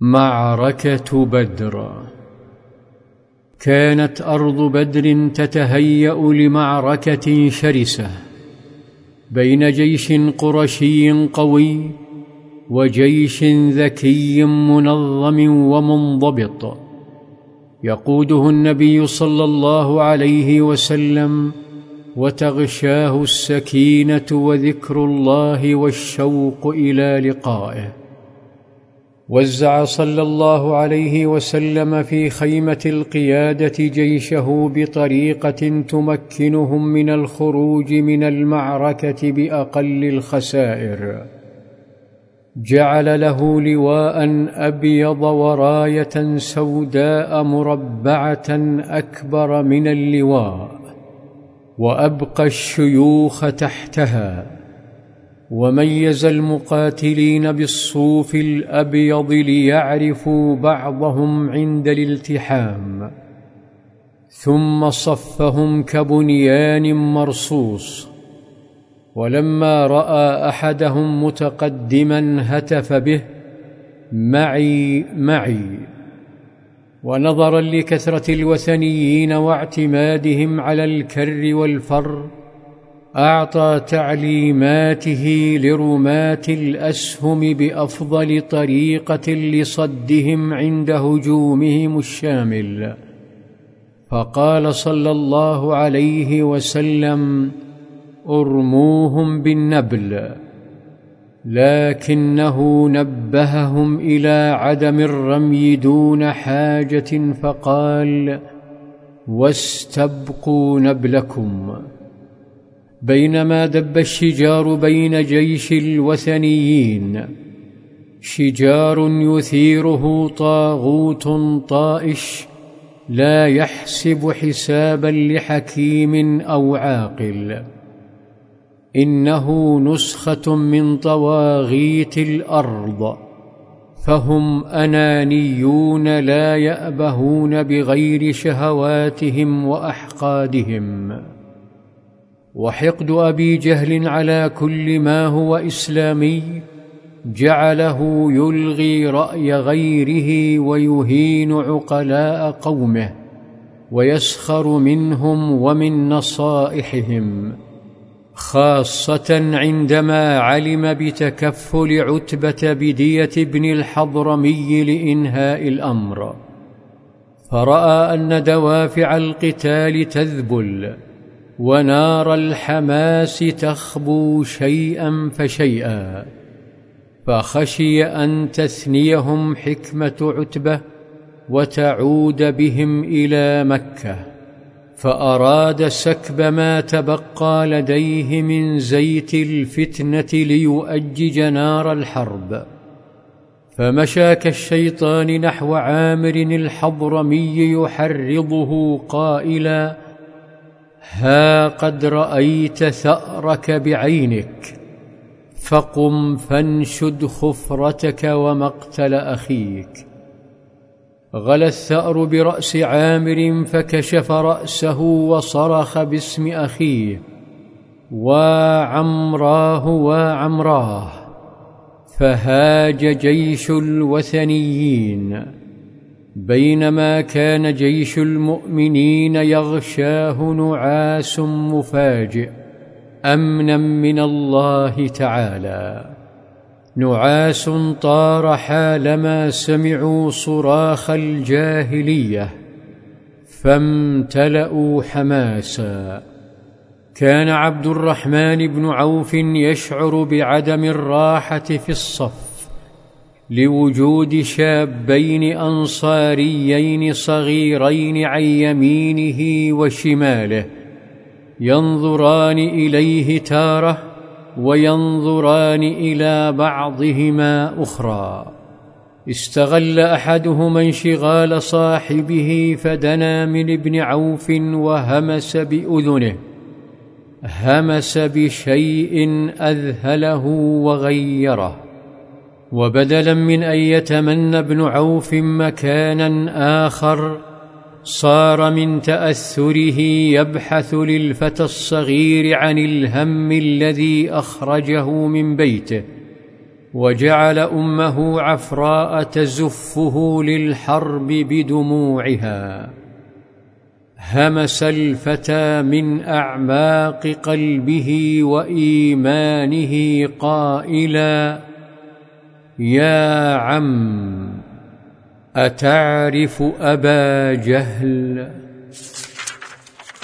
معركة بدر. كانت أرض بدر تتهيأ لمعركة شرسة بين جيش قرشي قوي وجيش ذكي منظم ومنضبط. يقوده النبي صلى الله عليه وسلم وتغشاه السكينة وذكر الله والشوق إلى لقائه. وزع صلى الله عليه وسلم في خيمة القيادة جيشه بطريقة تمكنهم من الخروج من المعركة بأقل الخسائر. جعل له لواء أبيض وراية سوداء مربعة أكبر من اللواء وأبقى الشيوخ تحتها. وميز المقاتلين بالصوف الأبيض ليعرفوا بعضهم عند الالتحام ثم صفهم كبنيان مرصوص ولما رأى أحدهم متقدما هتف به معي معي. ونظرا لكثرة الوثنيين واعتمادهم على الكر والفر أعطى تعليماته لرماة الأسهم بأفضل طريقة لصدهم عند هجومهم الشامل. فقال صلى الله عليه وسلم أرموهم بالنبل. لكنه نبههم إلى عدم الرمي دون حاجة فقال واستبقوا نبلكم. بينما دب الشجار بين جيش الوثنيين. شجار يثيره طاغوت طائش لا يحسب حسابا لحكيم أو عاقل. إنه نسخة من طواغيت الأرض. فهم أنانيون لا يأبهون بغير شهواتهم وأحقادهم. وحقد أبي جهل على كل ما هو إسلامي جعله يلغي رأي غيره ويهين عقلاء قومه ويسخر منهم ومن نصائحهم خاصة عندما علم بتكفل عتبة بدية بن الحضرمي لإنهاء الأمر. فرأى أن دوافع القتال تذبل ونار الحماس تخبو شيئا فشيئا فخشي أن تثنيهم حكمة عتبة وتعود بهم إلى مكة فأراد سكب ما تبقى لديه من زيت الفتنة ليؤجج نار الحرب. فمشى كالشيطان نحو عامر الحضرمي يحرضه قائلا ها قد رأيت ثأرك بعينك فقم فانشد خفرتك ومقتل أخيك. غلا الثأر برأس عامر فكشف رأسه وصرخ باسم أخيه وعمراه وعمراه فهاج جيش الوثنيين. بينما كان جيش المؤمنين يغشاه نعاس مفاجئ أمنا من الله تعالى. نعاس طار حالما سمعوا صراخ الجاهلية فامتلأوا حماسا. كان عبد الرحمن بن عوف يشعر بعدم الراحة في الصف لوجود شابين أنصاريين صغيرين عن يمينه وشماله ينظران إليه تارة وينظران إلى بعضهما أخرى. استغل أحدهما انشغال صاحبه فدنا من ابن عوف وهمس بأذنه همس بشيء أذهله وغيره. وبدلا من أن يتمنى ابن عوف مكانا آخر صار من تأثره يبحث للفتى الصغير عن الهم الذي أخرجه من بيته وجعل أمه عفراء تزفه للحرب بدموعها. همس الفتى من أعماق قلبه وإيمانه قائلاً يا عم أتعرف أبا جهل؟